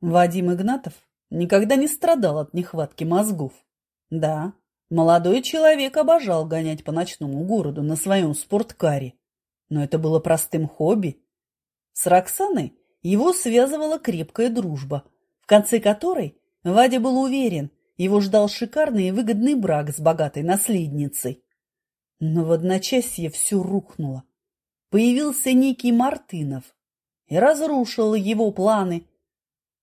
Вадим Игнатов никогда не страдал от нехватки мозгов. Да, молодой человек обожал гонять по ночному городу на своем спорткаре, но это было простым хобби. С Роксаной его связывала крепкая дружба, в конце которой Вадя был уверен, его ждал шикарный и выгодный брак с богатой наследницей. Но в одночасье все рухнуло. Появился некий Мартынов и разрушил его планы –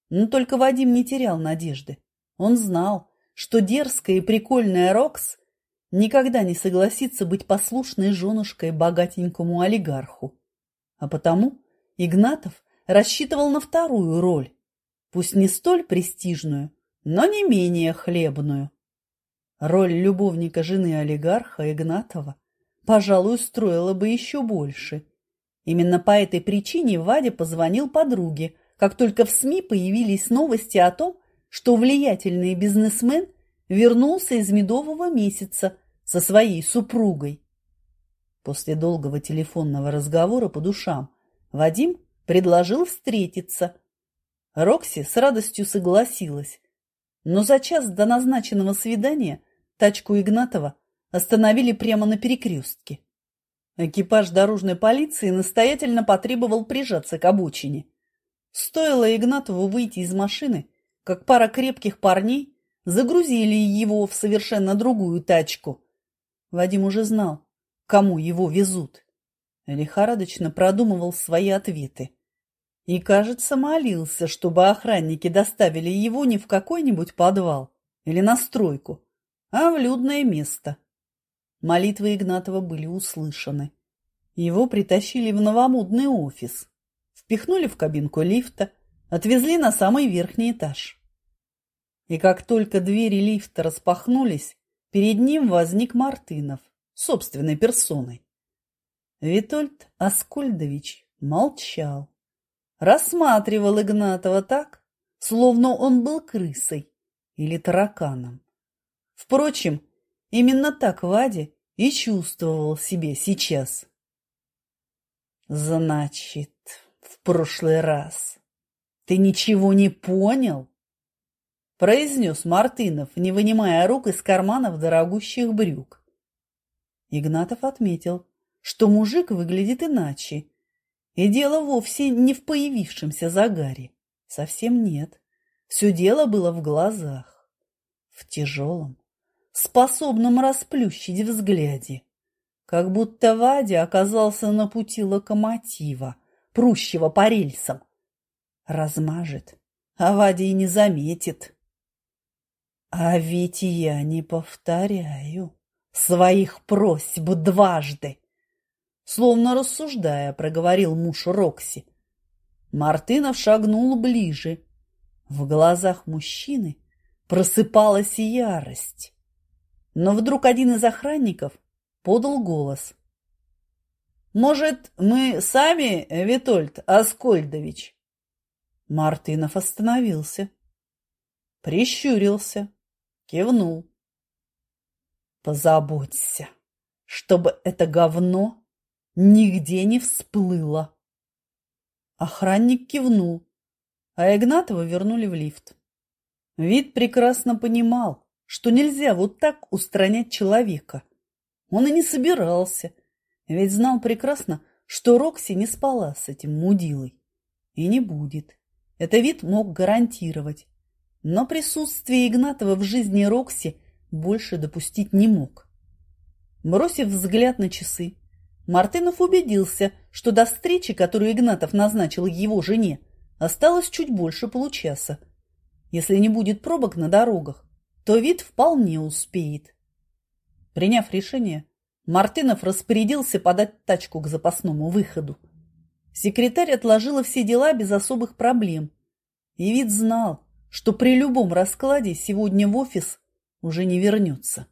но только Вадим не терял надежды. Он знал, что дерзкая и прикольная Рокс никогда не согласится быть послушной женушкой богатенькому олигарху. А потому Игнатов рассчитывал на вторую роль, пусть не столь престижную, но не менее хлебную. Роль любовника жены олигарха Игнатова, пожалуй, устроила бы еще больше. Именно по этой причине Вадя позвонил подруге, как только в СМИ появились новости о том, что влиятельный бизнесмен вернулся из медового месяца со своей супругой. После долгого телефонного разговора по душам Вадим предложил встретиться. Рокси с радостью согласилась, но за час до назначенного свидания тачку Игнатова остановили прямо на перекрестке. Экипаж дорожной полиции настоятельно потребовал прижаться к обочине – Стоило Игнатову выйти из машины, как пара крепких парней загрузили его в совершенно другую тачку. Вадим уже знал, кому его везут. Лихорадочно продумывал свои ответы. И, кажется, молился, чтобы охранники доставили его не в какой-нибудь подвал или на стройку, а в людное место. Молитвы Игнатова были услышаны. Его притащили в новомодный офис, впихнули в кабинку лифта, отвезли на самый верхний этаж. И как только двери лифта распахнулись, перед ним возник Мартынов, собственной персоной. Витольд Аскольдович молчал, рассматривал Игнатова так, словно он был крысой или тараканом. Впрочем, именно так Вадя и чувствовал себе сейчас. «Значит, в прошлый раз. Ты ничего не понял? Произнес Мартынов, не вынимая рук из карманов дорогущих брюк. Игнатов отметил, что мужик выглядит иначе. И дело вовсе не в появившемся загаре. Совсем нет. Все дело было в глазах. В тяжелом, способном расплющить взгляде. Как будто Вадя оказался на пути локомотива, прущего по рельсам. Размажет, а Вадя и не заметит. А ведь я не повторяю своих просьб дважды. Словно рассуждая, проговорил муж Рокси. Мартынов шагнул ближе. В глазах мужчины просыпалась ярость. Но вдруг один из охранников подал голос. Может, мы сами, Витольд Аскольдович? Мартынов остановился, прищурился, кивнул. Позаботься, чтобы это говно нигде не всплыло. Охранник кивнул, а Игнатова вернули в лифт. Вид прекрасно понимал, что нельзя вот так устранять человека. Он и не собирался – ведь знал прекрасно, что Рокси не спала с этим мудилой. И не будет. Это вид мог гарантировать. Но присутствие Игнатова в жизни Рокси больше допустить не мог. Бросив взгляд на часы, Мартынов убедился, что до встречи, которую Игнатов назначил его жене, осталось чуть больше получаса. Если не будет пробок на дорогах, то вид вполне успеет. Приняв решение, Мартынов распорядился подать тачку к запасному выходу. Секретарь отложила все дела без особых проблем. И вид знал, что при любом раскладе сегодня в офис уже не вернется.